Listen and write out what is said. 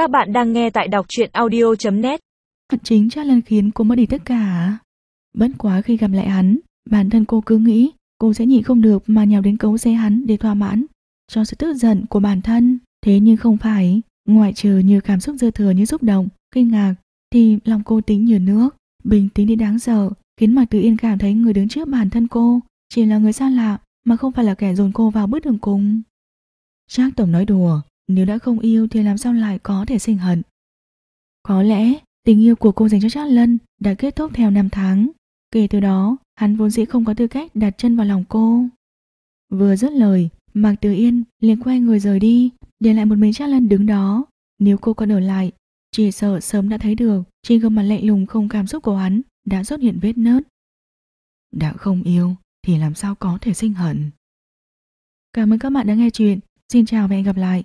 Các bạn đang nghe tại đọc truyện audio.net Chính chắc lần khiến cô mất đi tất cả. Bất quá khi gặp lại hắn, bản thân cô cứ nghĩ cô sẽ nhịn không được mà nhào đến cấu xe hắn để thỏa mãn cho sự tức giận của bản thân. Thế nhưng không phải, ngoại trừ như cảm xúc dư thừa như xúc động, kinh ngạc, thì lòng cô tính như nước, bình tĩnh đến đáng sợ, khiến Mạc Tử Yên cảm thấy người đứng trước bản thân cô chỉ là người xa lạ mà không phải là kẻ dồn cô vào bước đường cùng. Trác Tổng nói đùa, nếu đã không yêu thì làm sao lại có thể sinh hận. Có lẽ tình yêu của cô dành cho Trác Lân đã kết thúc theo năm tháng. Kể từ đó, hắn vốn dĩ không có tư cách đặt chân vào lòng cô. Vừa dứt lời, Mạc Tử Yên liền quay người rời đi, để lại một mình Trác Lân đứng đó. Nếu cô còn ở lại, chỉ sợ sớm đã thấy được trên gương mặt lạnh lùng không cảm xúc của hắn đã xuất hiện vết nớt. Đã không yêu thì làm sao có thể sinh hận. Cảm ơn các bạn đã nghe chuyện. Xin chào và hẹn gặp lại.